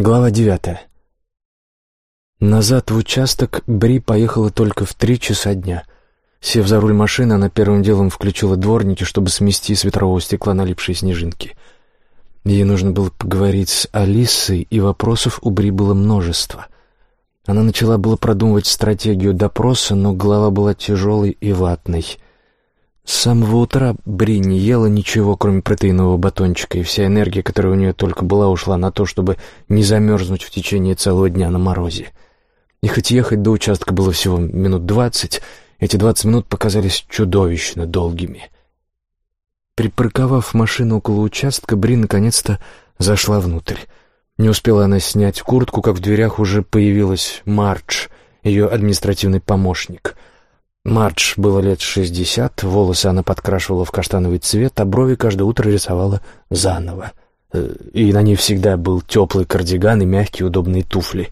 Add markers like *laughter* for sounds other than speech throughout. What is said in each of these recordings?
Глава девятая. Назад в участок Бри поехала только в три часа дня. Сев за руль машины, она первым делом включила дворники, чтобы смести с ветрового стекла налипшие снежинки. Ей нужно было поговорить с Алисой, и вопросов у Бри было множество. Она начала было продумывать стратегию допроса, но голова была тяжелой и ватной — с самого утра Бри не ела ничего, кроме протеинового батончика, и вся энергия, которая у нее только была, ушла на то, чтобы не замерзнуть в течение целого дня на морозе. И хоть ехать до участка было всего минут двадцать, эти двадцать минут показались чудовищно долгими. Припарковав машину около участка, Бри наконец-то зашла внутрь. Не успела она снять куртку, как в дверях уже появилась Мардж, ее административный помощник — Мардж было лет шестьдесят, волосы она подкрашивала в каштановый цвет, а брови каждое утро рисовала заново. Э, и на ней всегда был теплый кардиган и мягкие удобные туфли.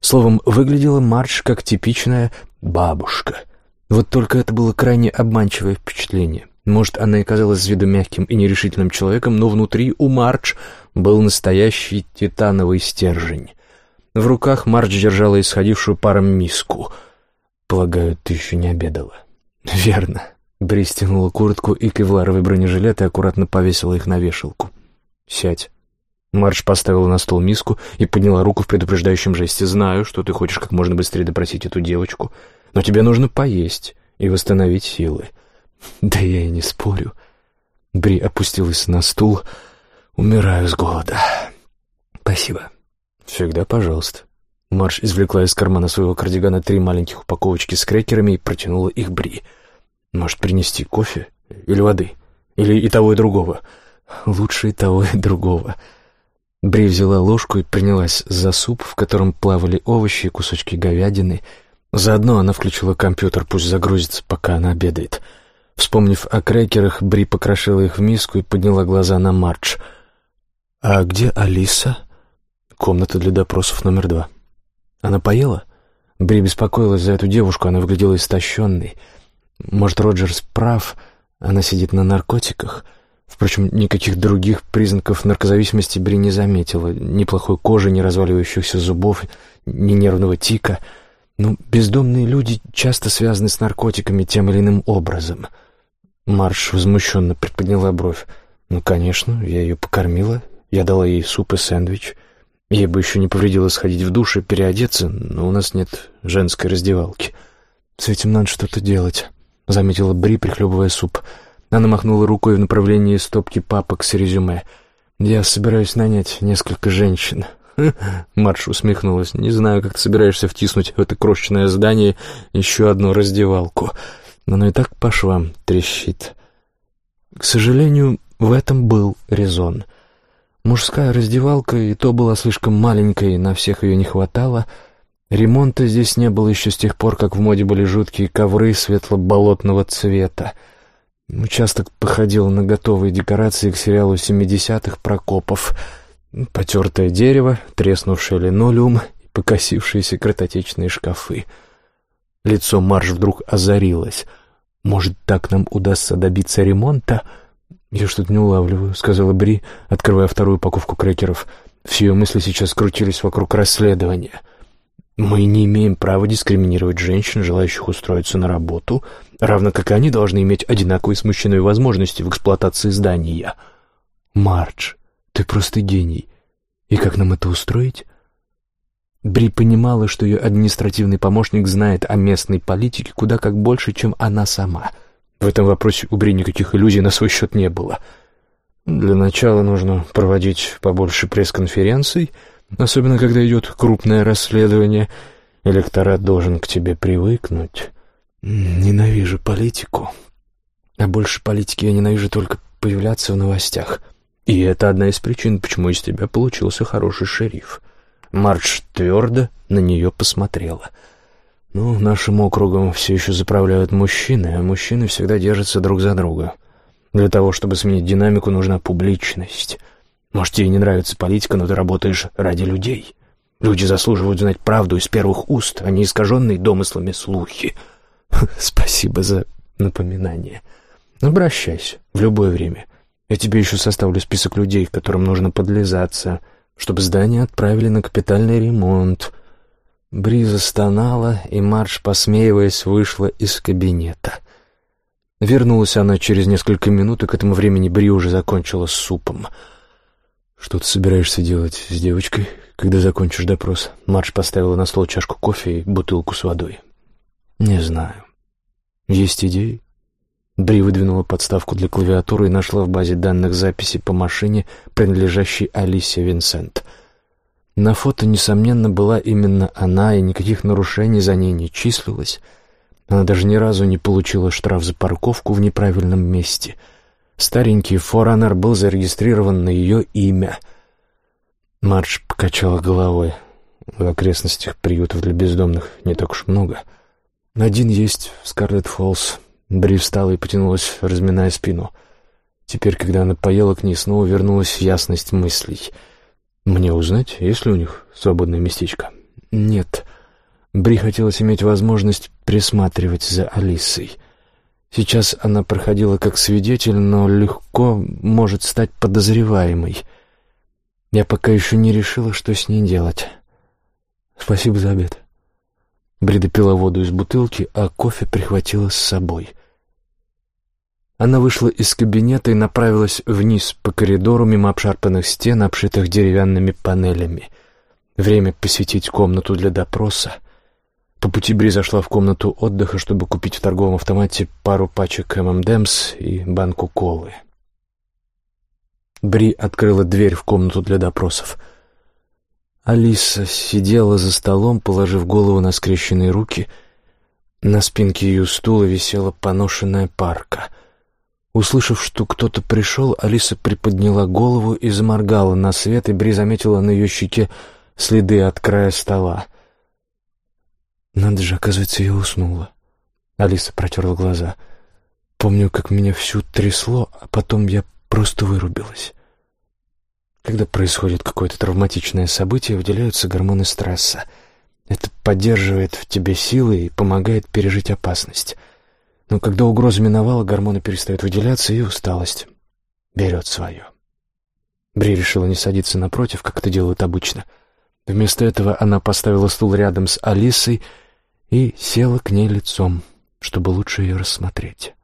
Словом, выглядела Мардж как типичная бабушка. Вот только это было крайне обманчивое впечатление. Может, она и казалась с виду мягким и нерешительным человеком, но внутри у Мардж был настоящий титановый стержень. В руках Мардж держала исходившую паром миску — «Полагаю, ты еще не обедала?» «Верно». Бри стянула куртку и кевларовый бронежилет и аккуратно повесила их на вешалку. «Сядь». Марш поставила на стол миску и подняла руку в предупреждающем жесте. «Знаю, что ты хочешь как можно быстрее допросить эту девочку, но тебе нужно поесть и восстановить силы». «Да я и не спорю». Бри опустилась на стул. «Умираю с голода». «Спасибо». «Всегда пожалуйста». Марш извлекла из кармана своего кардигана три маленьких упаковочки с крекерами и протянула их Бри. «Может, принести кофе? Или воды? Или и того, и другого?» «Лучше и того, и другого». Бри взяла ложку и принялась за суп, в котором плавали овощи и кусочки говядины. Заодно она включила компьютер, пусть загрузится, пока она обедает. Вспомнив о крекерах, Бри покрошила их в миску и подняла глаза на Мардж. «А где Алиса?» «Комната для допросов номер два». Она поела? Бри беспокоилась за эту девушку, она выглядела истощенной. Может, Роджерс прав, она сидит на наркотиках? Впрочем, никаких других признаков наркозависимости Бри не заметила. Ни плохой кожи, ни разваливающихся зубов, ни нервного тика. Ну, бездомные люди часто связаны с наркотиками тем или иным образом. Марш возмущенно приподняла бровь. «Ну, конечно, я ее покормила. Я дала ей суп и сэндвич. Ей бы еще не повредило сходить в душ и переодеться, но у нас нет женской раздевалки. С этим надо что-то делать, — заметила Бри, прихлебывая суп. Она махнула рукой в направлении стопки папок с резюме. «Я собираюсь нанять несколько женщин». *laughs* Марш усмехнулась. «Не знаю, как ты собираешься втиснуть в это крошечное здание еще одну раздевалку. Но оно и так по швам трещит». К сожалению, в этом был резон — Мужская раздевалка и то была слишком маленькой, на всех ее не хватало. Ремонта здесь не было еще с тех пор, как в моде были жуткие ковры светло-болотного цвета. Участок походил на готовые декорации к сериалу семидесятых Прокопов. Потертое дерево, треснувший линолеум и покосившиеся картотечные шкафы. Лицо Марш вдруг озарилось. «Может, так нам удастся добиться ремонта?» «Я что-то не улавливаю», — сказала Бри, открывая вторую упаковку крекеров. Все ее мысли сейчас крутились вокруг расследования. «Мы не имеем права дискриминировать женщин, желающих устроиться на работу, равно как и они должны иметь одинаковые с мужчиной возможности в эксплуатации здания». «Мардж, ты просто гений. И как нам это устроить?» Бри понимала, что ее административный помощник знает о местной политике куда как больше, чем она сама — в этом вопросе у Бри никаких иллюзий на свой счет не было. Для начала нужно проводить побольше пресс-конференций, особенно когда идет крупное расследование. Электорат должен к тебе привыкнуть. Ненавижу политику. А больше политики я ненавижу только появляться в новостях. И это одна из причин, почему из тебя получился хороший шериф. Мардж твердо на нее посмотрела — ну, нашим округом все еще заправляют мужчины, а мужчины всегда держатся друг за друга. Для того, чтобы сменить динамику, нужна публичность. Может, тебе не нравится политика, но ты работаешь ради людей. Люди заслуживают знать правду из первых уст, а не искаженные домыслами слухи. *laughs* Спасибо за напоминание. Обращайся в любое время. Я тебе еще составлю список людей, которым нужно подлизаться. чтобы здание отправили на капитальный ремонт. Бриза стонала, и Марш, посмеиваясь, вышла из кабинета. Вернулась она через несколько минут, и к этому времени Бри уже закончила с супом. «Что ты собираешься делать с девочкой, когда закончишь допрос?» Марш поставила на стол чашку кофе и бутылку с водой. «Не знаю. Есть идеи?» Бри выдвинула подставку для клавиатуры и нашла в базе данных записи по машине, принадлежащей Алисе Винсент. На фото, несомненно, была именно она, и никаких нарушений за ней не числилось. Она даже ни разу не получила штраф за парковку в неправильном месте. Старенький Форанер был зарегистрирован на ее имя. Мардж покачала головой. В окрестностях приютов для бездомных не так уж много. Один есть в Скарлетт-Фоллс, Бри встала и потянулась, разминая спину. Теперь, когда она поела к ней, снова вернулась ясность мыслей. «Мне узнать, есть ли у них свободное местечко?» «Нет». Бри хотелось иметь возможность присматривать за Алисой. Сейчас она проходила как свидетель, но легко может стать подозреваемой. Я пока еще не решила, что с ней делать. Спасибо за обед. Брида пила воду из бутылки, а кофе прихватила с собой. Она вышла из кабинета и направилась вниз по коридору мимо обшарпанных стен, обшитых деревянными панелями. Время посетить комнату для допроса. По пути Бри зашла в комнату отдыха, чтобы купить в торговом автомате пару пачек ММДМС и банку колы. Бри открыла дверь в комнату для допросов — Алиса сидела за столом, положив голову на скрещенные руки. На спинке ее стула висела поношенная парка. Услышав, что кто-то пришел, Алиса приподняла голову и заморгала на свет, и Бри заметила на ее щеке следы от края стола. «Надо же, оказывается, я уснула». Алиса протерла глаза. «Помню, как меня всю трясло, а потом я просто вырубилась». Когда происходит какое-то травматичное событие, выделяются гормоны стресса. Это поддерживает в тебе силы и помогает пережить опасность. Но когда угроза миновала, гормоны перестают выделяться, и усталость берет свое. Бри решила не садиться напротив, как это делают обычно. Вместо этого она поставила стул рядом с Алисой и села к ней лицом, чтобы лучше ее рассмотреть.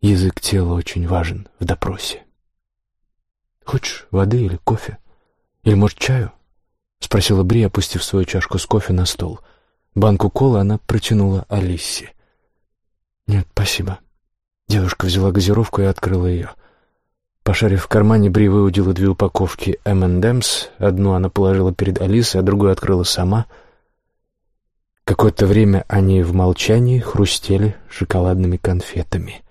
Язык тела очень важен в допросе. «Хочешь воды или кофе? Или, может, чаю?» — спросила Бри, опустив свою чашку с кофе на стол. Банку колы она протянула Алисе. «Нет, спасибо». Девушка взяла газировку и открыла ее. Пошарив в кармане, Бри выудила две упаковки M&M's. Одну она положила перед Алисой, а другую открыла сама. Какое-то время они в молчании хрустели шоколадными конфетами.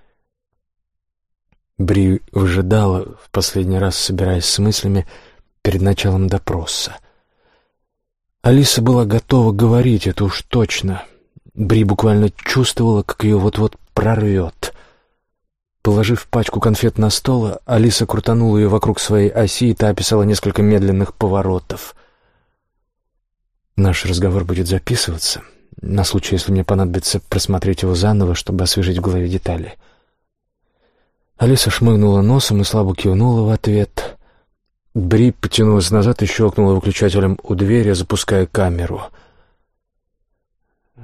Бри выжидала, в последний раз собираясь с мыслями перед началом допроса. Алиса была готова говорить, это уж точно. Бри буквально чувствовала, как ее вот-вот прорвет. Положив пачку конфет на стол, Алиса крутанула ее вокруг своей оси, и та описала несколько медленных поворотов. Наш разговор будет записываться, на случай, если мне понадобится просмотреть его заново, чтобы освежить в голове детали — Алиса шмыгнула носом и слабо кивнула в ответ. Бри потянулась назад и щелкнула выключателем у двери, запуская камеру.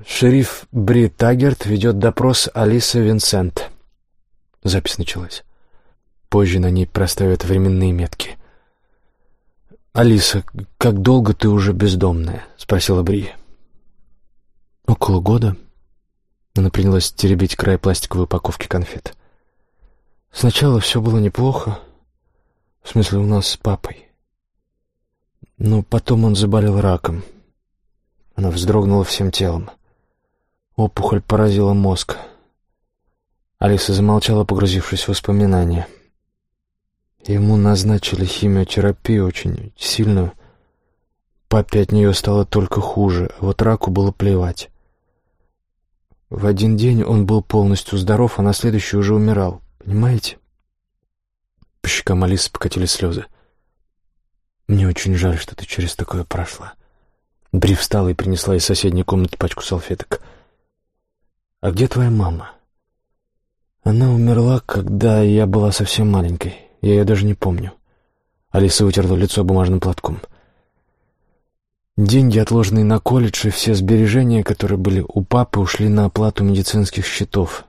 Шериф Бри Таггерт ведет допрос Алисы Винсент. Запись началась. Позже на ней проставят временные метки. «Алиса, как долго ты уже бездомная?» — спросила Бри. «Около года». Она принялась теребить край пластиковой упаковки конфет. Сначала все было неплохо, в смысле у нас с папой. Но потом он заболел раком. Она вздрогнула всем телом. Опухоль поразила мозг. Алиса замолчала, погрузившись в воспоминания. Ему назначили химиотерапию очень сильную. Папе от нее стало только хуже, а вот раку было плевать. В один день он был полностью здоров, а на следующий уже умирал. Понимаете? По щекам Алисы покатили слезы. Мне очень жаль, что ты через такое прошла. Бри встала и принесла из соседней комнаты пачку салфеток. «А где твоя мама?» «Она умерла, когда я была совсем маленькой. Я ее даже не помню. Алиса вытерла лицо бумажным платком. Деньги, отложенные на колледж, и все сбережения, которые были у папы, ушли на оплату медицинских счетов.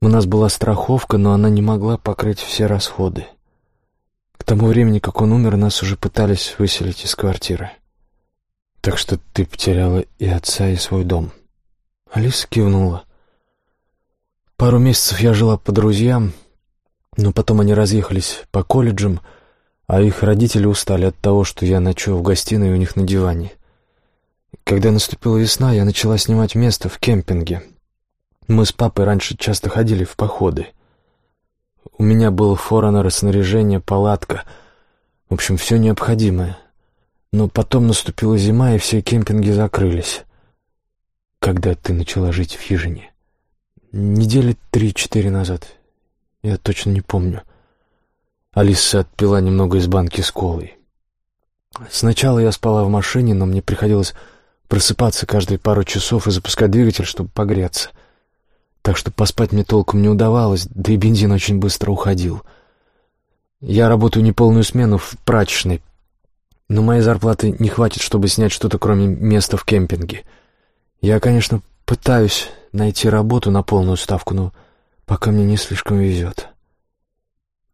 У нас была страховка, но она не могла покрыть все расходы. К тому времени, как он умер, нас уже пытались выселить из квартиры. Так что ты потеряла и отца, и свой дом. Алиса кивнула. Пару месяцев я жила по друзьям, но потом они разъехались по колледжам, а их родители устали от того, что я ночую в гостиной у них на диване. Когда наступила весна, я начала снимать место в кемпинге. Мы с папой раньше часто ходили в походы. У меня был форонер, снаряжение, палатка. В общем, все необходимое. Но потом наступила зима, и все кемпинги закрылись. Когда ты начала жить в хижине? Недели три-четыре назад. Я точно не помню. Алиса отпила немного из банки с колой. Сначала я спала в машине, но мне приходилось просыпаться каждые пару часов и запускать двигатель, чтобы погреться. Так что поспать мне толком не удавалось, да и бензин очень быстро уходил. Я работаю неполную смену в прачечной, но моей зарплаты не хватит, чтобы снять что-то кроме места в кемпинге. Я, конечно, пытаюсь найти работу на полную ставку, но пока мне не слишком везет.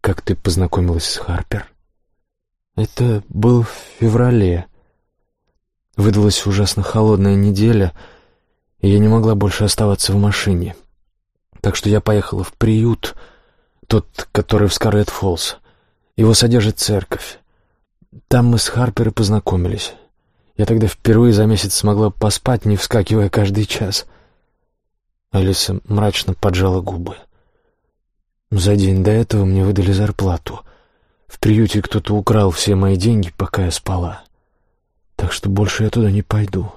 «Как ты познакомилась с Харпер?» «Это был в феврале. Выдалась ужасно холодная неделя, и я не могла больше оставаться в машине. Так что я поехала в приют, тот, который в Скарлетт-Фоллс. Его содержит церковь. Там мы с Харпер и познакомились. Я тогда впервые за месяц смогла поспать, не вскакивая каждый час». Алиса мрачно поджала губы. За день до этого мне выдали зарплату. В приюте кто-то украл все мои деньги, пока я спала. Так что больше я туда не пойду.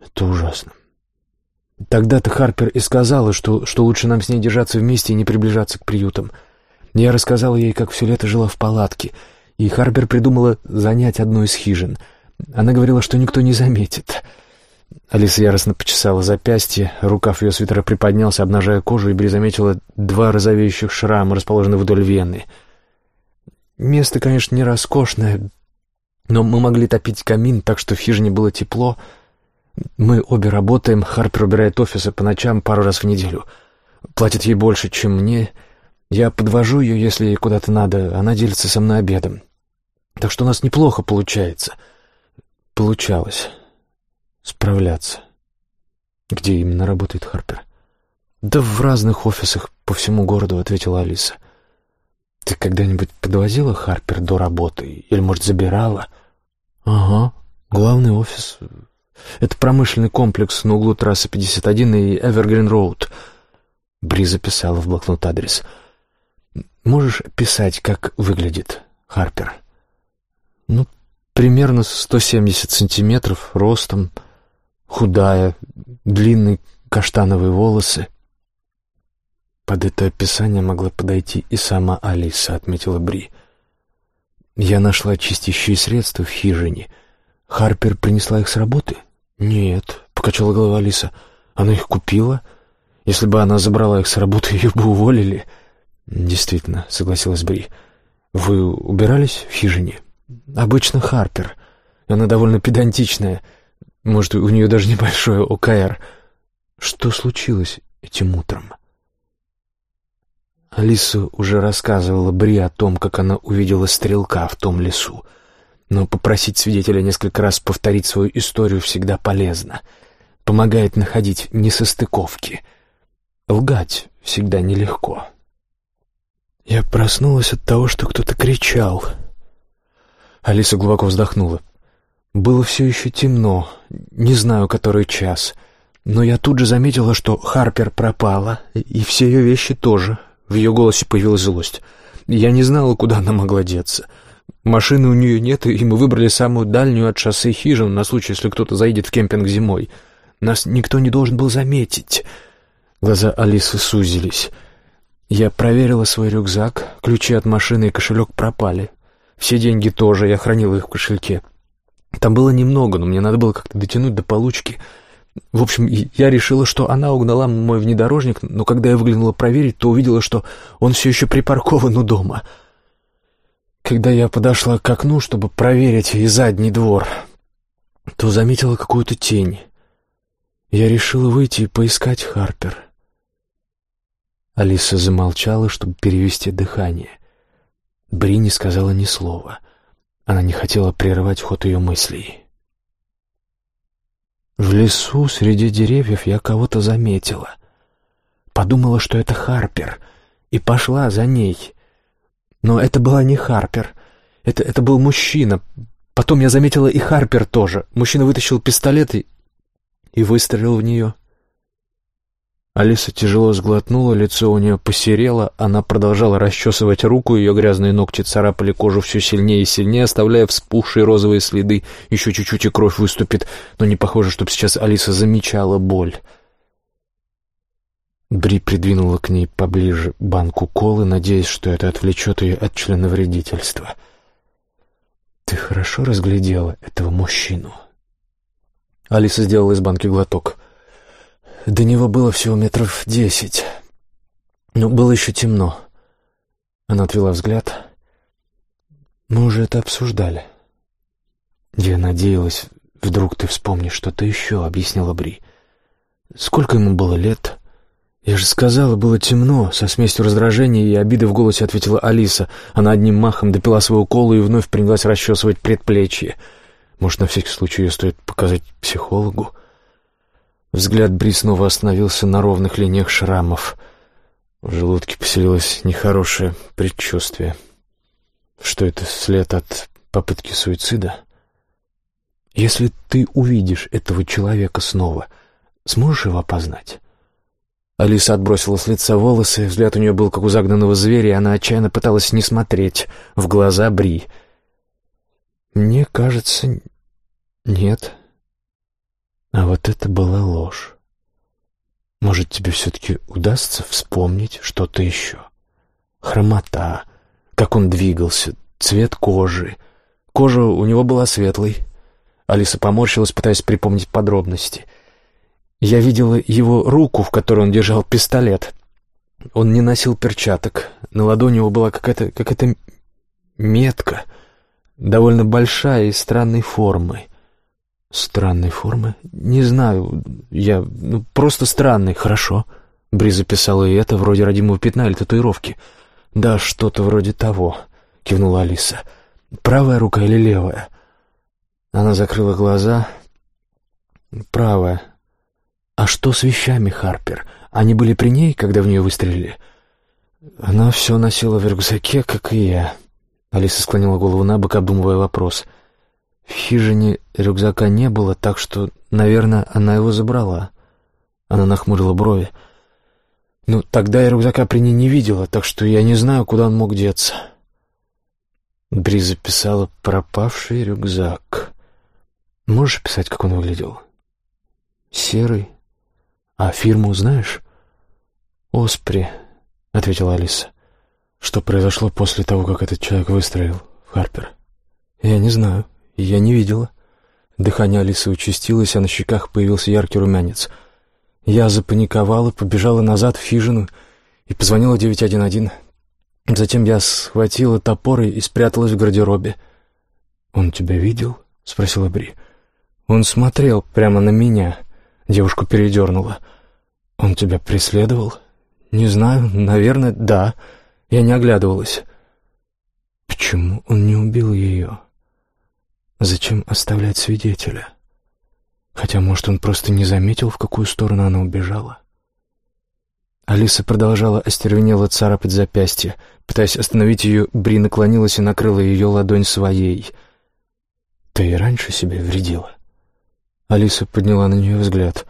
Это ужасно. Тогда-то Харпер и сказала, что, что лучше нам с ней держаться вместе и не приближаться к приютам. Я рассказала ей, как все лето жила в палатке, и Харпер придумала занять одну из хижин. Она говорила, что никто не заметит — Алиса яростно почесала запястье, рукав ее свитера приподнялся, обнажая кожу, и Бри заметила два розовеющих шрама, расположенные вдоль вены. Место, конечно, не роскошное, но мы могли топить камин, так что в хижине было тепло. Мы обе работаем, Харпер убирает офисы по ночам пару раз в неделю. Платит ей больше, чем мне. Я подвожу ее, если ей куда-то надо, она делится со мной обедом. Так что у нас неплохо получается. Получалось справляться. Где именно работает Харпер? Да в разных офисах по всему городу, ответила Алиса. Ты когда-нибудь подвозила Харпер до работы или, может, забирала? Ага, главный офис. Это промышленный комплекс на углу трассы 51 и Эвергрин-Роуд. Бри записала в блокнот адрес. Можешь писать, как выглядит Харпер? Ну, примерно 170 сантиметров ростом, худая, длинные каштановые волосы. Под это описание могла подойти и сама Алиса, отметила Бри. Я нашла чистящие средства в хижине. Харпер принесла их с работы? Нет, покачала голова Алиса. Она их купила? Если бы она забрала их с работы, ее бы уволили. Действительно, согласилась Бри. Вы убирались в хижине? Обычно Харпер. Она довольно педантичная. Может, у нее даже небольшое ОКР. Что случилось этим утром? Алиса уже рассказывала Бри о том, как она увидела стрелка в том лесу. Но попросить свидетеля несколько раз повторить свою историю всегда полезно. Помогает находить несостыковки. Лгать всегда нелегко. Я проснулась от того, что кто-то кричал. Алиса глубоко вздохнула. Было все еще темно, не знаю, который час, но я тут же заметила, что Харпер пропала, и все ее вещи тоже. В ее голосе появилась злость. Я не знала, куда она могла деться. Машины у нее нет, и мы выбрали самую дальнюю от шоссе хижин на случай, если кто-то заедет в кемпинг зимой. Нас никто не должен был заметить. Глаза Алисы сузились. Я проверила свой рюкзак, ключи от машины и кошелек пропали. Все деньги тоже, я хранила их в кошельке. Там было немного, но мне надо было как-то дотянуть до получки. В общем, я решила, что она угнала мой внедорожник, но когда я выглянула проверить, то увидела, что он все еще припаркован у дома. Когда я подошла к окну, чтобы проверить и задний двор, то заметила какую-то тень. Я решила выйти и поискать Харпер. Алиса замолчала, чтобы перевести дыхание. Бри не сказала ни слова. Она не хотела прерывать ход ее мыслей. В лесу среди деревьев я кого-то заметила. Подумала, что это Харпер, и пошла за ней. Но это была не Харпер. Это, это был мужчина. Потом я заметила и Харпер тоже. Мужчина вытащил пистолет и, и выстрелил в нее. Алиса тяжело сглотнула, лицо у нее посерело, она продолжала расчесывать руку, ее грязные ногти царапали кожу все сильнее и сильнее, оставляя вспухшие розовые следы. Еще чуть-чуть и кровь выступит, но не похоже, чтобы сейчас Алиса замечала боль. Бри придвинула к ней поближе банку колы, надеясь, что это отвлечет ее от членовредительства. «Ты хорошо разглядела этого мужчину?» Алиса сделала из банки глоток. До него было всего метров десять. Но было еще темно. Она отвела взгляд. Мы уже это обсуждали. Я надеялась, вдруг ты вспомнишь что-то еще, объяснила Бри. Сколько ему было лет? Я же сказала, было темно. Со смесью раздражения и обиды в голосе ответила Алиса. Она одним махом допила свою колу и вновь принялась расчесывать предплечье. Может, на всякий случай ее стоит показать психологу? Взгляд Бри снова остановился на ровных линиях шрамов. В желудке поселилось нехорошее предчувствие. Что это, след от попытки суицида? Если ты увидишь этого человека снова, сможешь его опознать? Алиса отбросила с лица волосы, взгляд у нее был как у загнанного зверя, и она отчаянно пыталась не смотреть в глаза Бри. «Мне кажется, нет», а вот это была ложь. Может, тебе все-таки удастся вспомнить что-то еще? Хромота, как он двигался, цвет кожи. Кожа у него была светлой. Алиса поморщилась, пытаясь припомнить подробности. Я видела его руку, в которой он держал пистолет. Он не носил перчаток. На ладони у него была какая-то какая метка, довольно большая и странной формы. Странной формы? Не знаю. Я... Ну, просто странный. Хорошо. Бри записала и это, вроде родимого пятна или татуировки. Да, что-то вроде того, кивнула Алиса. Правая рука или левая? Она закрыла глаза. Правая. А что с вещами, Харпер? Они были при ней, когда в нее выстрелили? Она все носила в рюкзаке, как и я. Алиса склонила голову на бок, обдумывая вопрос — в хижине рюкзака не было, так что, наверное, она его забрала. Она нахмурила брови. «Ну, тогда я рюкзака при ней не видела, так что я не знаю, куда он мог деться». Бри записала «пропавший рюкзак». Можешь писать, как он выглядел? Серый. А фирму знаешь? Оспри, ответила Алиса. Что произошло после того, как этот человек выстрелил в Харпер? Я не знаю. Я не видела. Дыхание Алисы участилось, а на щеках появился яркий румянец. Я запаниковала, побежала назад в хижину и позвонила 911. Затем я схватила топор и спряталась в гардеробе. «Он тебя видел?» — спросила Бри. «Он смотрел прямо на меня». Девушку передернула. «Он тебя преследовал?» «Не знаю. Наверное, да. Я не оглядывалась». «Почему он не убил ее?» Зачем оставлять свидетеля? Хотя, может, он просто не заметил, в какую сторону она убежала. Алиса продолжала остервенело царапать запястье. Пытаясь остановить ее, Бри наклонилась и накрыла ее ладонь своей. «Ты и раньше себе вредила?» Алиса подняла на нее взгляд.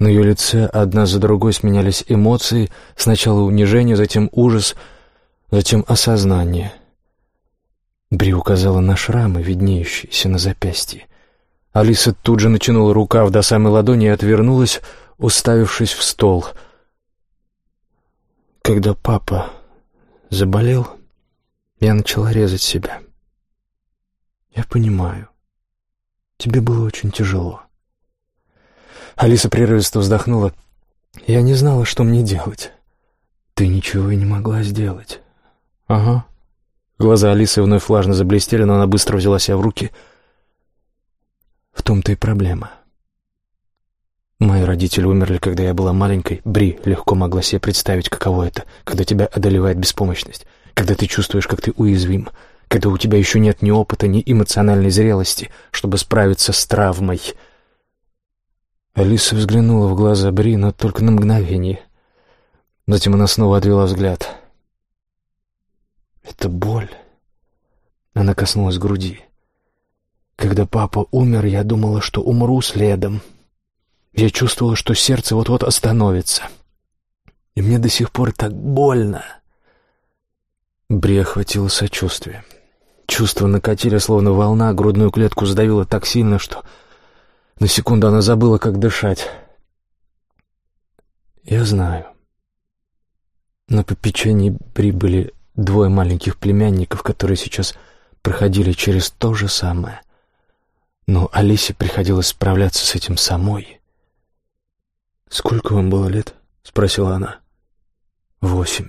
На ее лице одна за другой сменялись эмоции, сначала унижение, затем ужас, затем осознание — Бри указала на шрамы, виднеющиеся на запястье. Алиса тут же натянула рукав до самой ладони и отвернулась, уставившись в стол. Когда папа заболел, я начала резать себя. Я понимаю. Тебе было очень тяжело. Алиса прерывисто вздохнула. Я не знала, что мне делать. Ты ничего и не могла сделать. Ага. Глаза Алисы вновь влажно заблестели, но она быстро взяла себя в руки. В том-то и проблема. Мои родители умерли, когда я была маленькой. Бри легко могла себе представить, каково это, когда тебя одолевает беспомощность, когда ты чувствуешь, как ты уязвим, когда у тебя еще нет ни опыта, ни эмоциональной зрелости, чтобы справиться с травмой. Алиса взглянула в глаза Бри, но только на мгновение. Затем она снова отвела взгляд. Это боль. Она коснулась груди. Когда папа умер, я думала, что умру следом. Я чувствовала, что сердце вот-вот остановится. И мне до сих пор так больно. Бри охватило сочувствие. Чувства накатили, словно волна, грудную клетку сдавило так сильно, что на секунду она забыла, как дышать. Я знаю. На попечении прибыли двое маленьких племянников, которые сейчас проходили через то же самое. Но Алисе приходилось справляться с этим самой. «Сколько вам было лет?» — спросила она. «Восемь.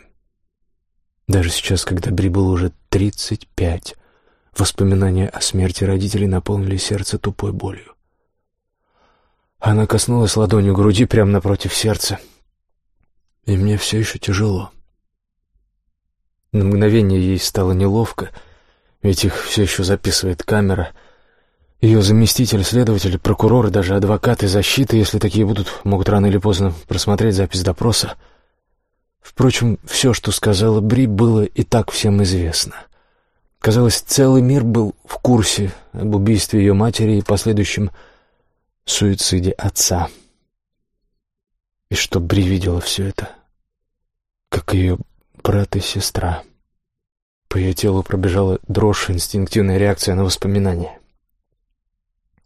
Даже сейчас, когда Бри было уже тридцать пять, воспоминания о смерти родителей наполнили сердце тупой болью. Она коснулась ладонью груди прямо напротив сердца. И мне все еще тяжело. На мгновение ей стало неловко, ведь их все еще записывает камера. Ее заместитель, следователь, прокурор, даже адвокаты защиты, если такие будут, могут рано или поздно просмотреть запись допроса. Впрочем, все, что сказала Бри, было и так всем известно. Казалось, целый мир был в курсе об убийстве ее матери и последующем суициде отца. И что Бри видела все это, как ее брат и сестра. По ее телу пробежала дрожь, инстинктивная реакция на воспоминания.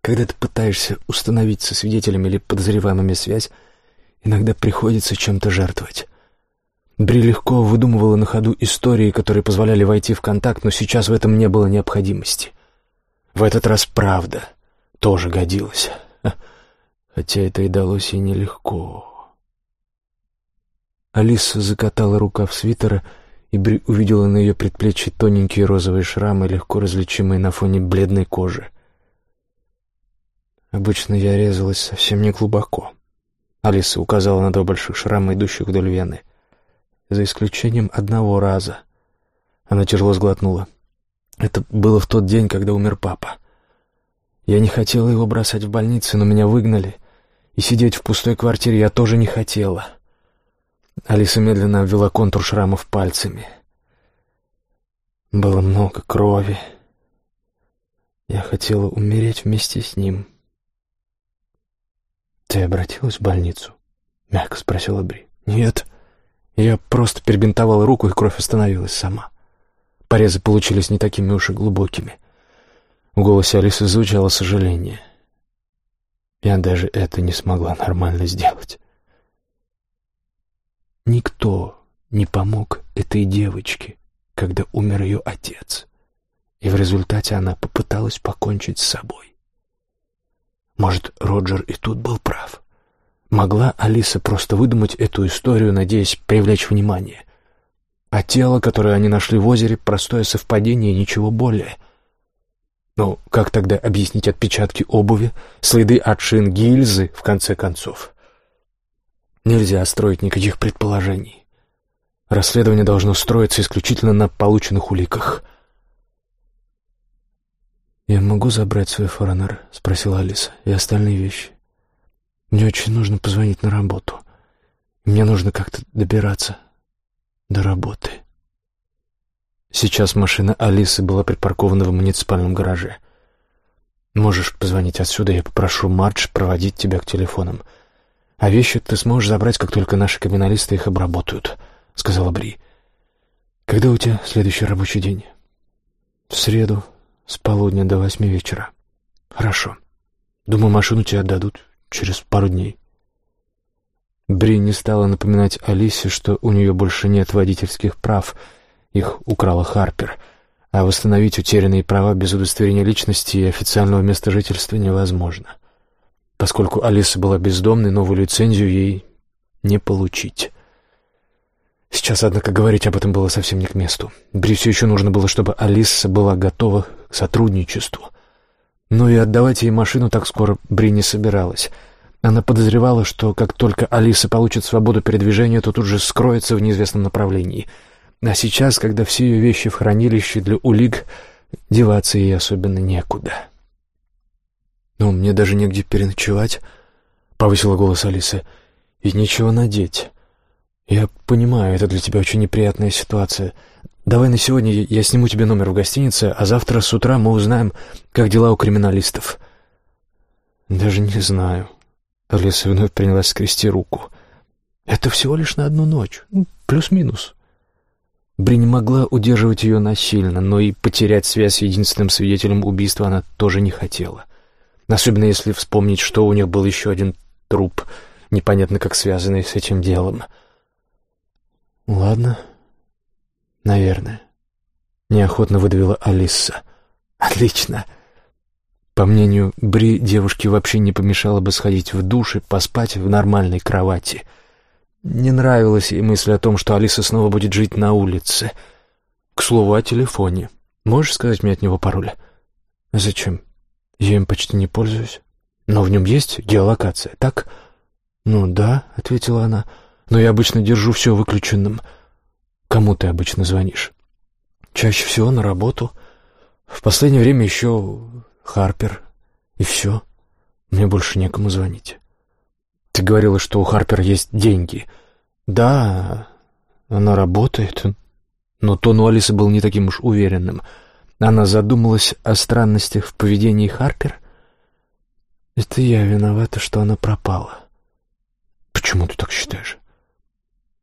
Когда ты пытаешься установить со свидетелями или подозреваемыми связь, иногда приходится чем-то жертвовать. Бри легко выдумывала на ходу истории, которые позволяли войти в контакт, но сейчас в этом не было необходимости. В этот раз правда тоже годилась. Хотя это и далось ей нелегко. Алиса закатала рукав свитера, и Бри увидела на ее предплечье тоненькие розовые шрамы, легко различимые на фоне бледной кожи. Обычно я резалась совсем не глубоко. Алиса указала на два больших шрама, идущих вдоль вены. За исключением одного раза. Она тяжело сглотнула. Это было в тот день, когда умер папа. Я не хотела его бросать в больницу, но меня выгнали. И сидеть в пустой квартире я тоже не хотела. — Алиса медленно обвела контур шрамов пальцами. Было много крови. Я хотела умереть вместе с ним. «Ты обратилась в больницу?» — мягко спросила Бри. «Нет. Я просто перебинтовала руку, и кровь остановилась сама. Порезы получились не такими уж и глубокими». В голосе Алисы звучало сожаление. Я даже это не смогла нормально сделать. Никто не помог этой девочке, когда умер ее отец, и в результате она попыталась покончить с собой. Может, Роджер и тут был прав. Могла Алиса просто выдумать эту историю, надеясь привлечь внимание. А тело, которое они нашли в озере, простое совпадение, ничего более. Но как тогда объяснить отпечатки обуви, следы от шин гильзы, в конце концов? Нельзя строить никаких предположений. Расследование должно строиться исключительно на полученных уликах. «Я могу забрать свой форонер?» — спросила Алиса. «И остальные вещи. Мне очень нужно позвонить на работу. Мне нужно как-то добираться до работы». Сейчас машина Алисы была припаркована в муниципальном гараже. «Можешь позвонить отсюда, я попрошу Мардж проводить тебя к телефонам». А вещи ты сможешь забрать, как только наши криминалисты их обработают», — сказала Бри. «Когда у тебя следующий рабочий день?» «В среду, с полудня до восьми вечера». «Хорошо. Думаю, машину тебе отдадут через пару дней». Бри не стала напоминать Алисе, что у нее больше нет водительских прав, их украла Харпер, а восстановить утерянные права без удостоверения личности и официального места жительства невозможно. Поскольку Алиса была бездомной, новую лицензию ей не получить. Сейчас, однако, говорить об этом было совсем не к месту. Бри все еще нужно было, чтобы Алиса была готова к сотрудничеству. Но и отдавать ей машину так скоро Бри не собиралась. Она подозревала, что как только Алиса получит свободу передвижения, то тут же скроется в неизвестном направлении. А сейчас, когда все ее вещи в хранилище для улик, деваться ей особенно некуда. «Ну, мне даже негде переночевать», — повысила голос Алисы, — «и ничего надеть». «Я понимаю, это для тебя очень неприятная ситуация. Давай на сегодня я сниму тебе номер в гостинице, а завтра с утра мы узнаем, как дела у криминалистов». «Даже не знаю». Алиса вновь принялась скрести руку. «Это всего лишь на одну ночь, ну, плюс-минус». Бри не могла удерживать ее насильно, но и потерять связь с единственным свидетелем убийства она тоже не хотела. Особенно если вспомнить, что у них был еще один труп, непонятно как связанный с этим делом — «Ладно, наверное», — неохотно выдавила Алиса. «Отлично». По мнению Бри, девушке вообще не помешало бы сходить в душ и поспать в нормальной кровати. Не нравилась ей мысль о том, что Алиса снова будет жить на улице. К слову о телефоне. Можешь сказать мне от него пароль? Зачем? Я им почти не пользуюсь. Но в нем есть геолокация, так? Ну да, ответила она но я обычно держу все выключенным. Кому ты обычно звонишь? Чаще всего на работу. В последнее время еще Харпер. И все. Мне больше некому звонить. Ты говорила, что у Харпер есть деньги. Да, она работает. Но тон у Алисы был не таким уж уверенным. Она задумалась о странностях в поведении Харпер. Это я виновата, что она пропала. Почему ты так считаешь?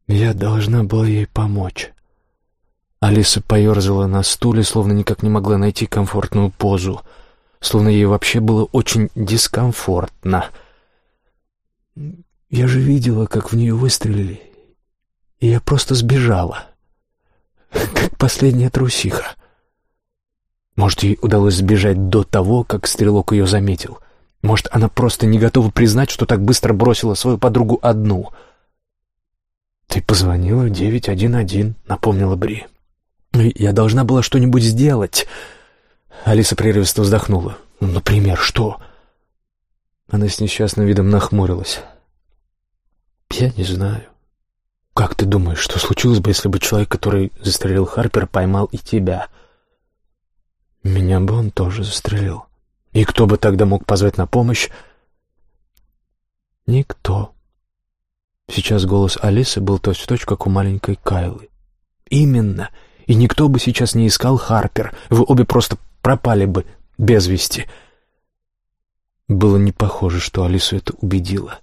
Я должна была ей помочь. Алиса поерзала на стуле, словно никак не могла найти комфортную позу, словно ей вообще было очень дискомфортно. Я же видела, как в нее выстрелили, и я просто сбежала, как последняя трусиха. Может, ей удалось сбежать до того, как стрелок ее заметил. Может, она просто не готова признать, что так быстро бросила свою подругу одну — «Ты позвонила в 911», — напомнила Бри. «Я должна была что-нибудь сделать». Алиса прерывисто вздохнула. «Ну, «Например, что?» Она с несчастным видом нахмурилась. «Я не знаю. Как ты думаешь, что случилось бы, если бы человек, который застрелил Харпер, поймал и тебя?» «Меня бы он тоже застрелил. И кто бы тогда мог позвать на помощь?» «Никто», Сейчас голос Алисы был точь-в-точь, как у маленькой Кайлы. «Именно. И никто бы сейчас не искал Харпер. Вы обе просто пропали бы без вести». Было не похоже, что Алису это убедило.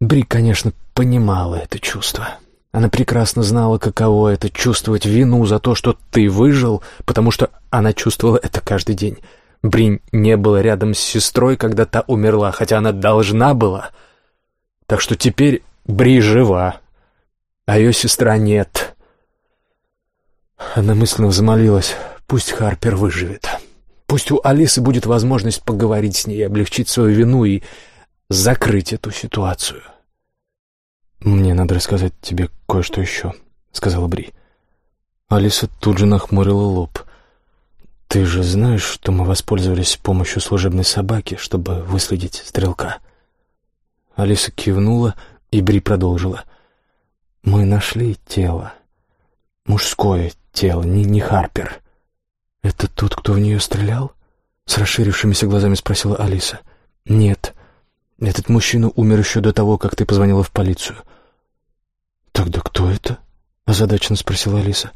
Бри, конечно, понимала это чувство. Она прекрасно знала, каково это — чувствовать вину за то, что ты выжил, потому что она чувствовала это каждый день. Бри не была рядом с сестрой, когда та умерла, хотя она должна была — так что теперь Бри жива, а ее сестра нет. Она мысленно взмолилась, пусть Харпер выживет. Пусть у Алисы будет возможность поговорить с ней, облегчить свою вину и закрыть эту ситуацию. «Мне надо рассказать тебе кое-что еще», — сказала Бри. Алиса тут же нахмурила лоб. «Ты же знаешь, что мы воспользовались помощью служебной собаки, чтобы выследить стрелка?» Алиса кивнула, и Бри продолжила. «Мы нашли тело. Мужское тело, не, не Харпер». «Это тот, кто в нее стрелял?» С расширившимися глазами спросила Алиса. «Нет. Этот мужчина умер еще до того, как ты позвонила в полицию». «Тогда кто это?» — озадаченно спросила Алиса.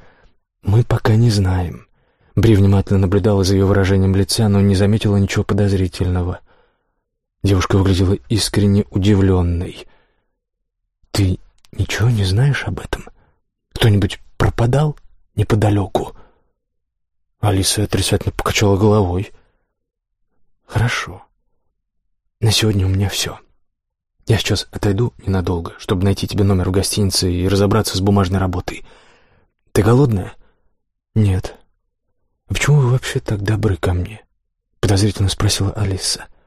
«Мы пока не знаем». Бри внимательно наблюдала за ее выражением лица, но не заметила ничего подозрительного. Девушка выглядела искренне удивленной. «Ты ничего не знаешь об этом? Кто-нибудь пропадал неподалеку?» Алиса отрицательно покачала головой. «Хорошо. На сегодня у меня все. Я сейчас отойду ненадолго, чтобы найти тебе номер в гостинице и разобраться с бумажной работой. Ты голодная?» «Нет». «А почему вы вообще так добры ко мне?» — подозрительно спросила Алиса. —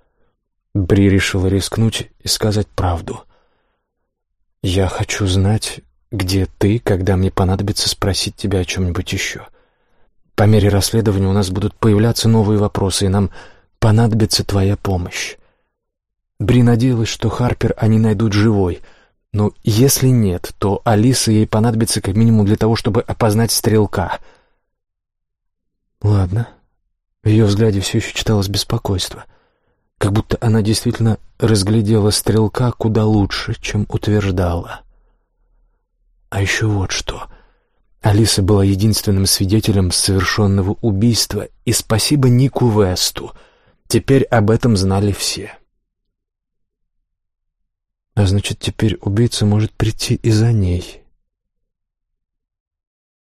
Бри решила рискнуть и сказать правду. «Я хочу знать, где ты, когда мне понадобится спросить тебя о чем-нибудь еще. По мере расследования у нас будут появляться новые вопросы, и нам понадобится твоя помощь. Бри надеялась, что Харпер они найдут живой, но если нет, то Алиса ей понадобится как минимум для того, чтобы опознать стрелка. Ладно. В ее взгляде все еще читалось беспокойство. Как будто она действительно разглядела стрелка куда лучше, чем утверждала. А еще вот что. Алиса была единственным свидетелем совершенного убийства, и спасибо Нику Весту. Теперь об этом знали все. А значит, теперь убийца может прийти и за ней.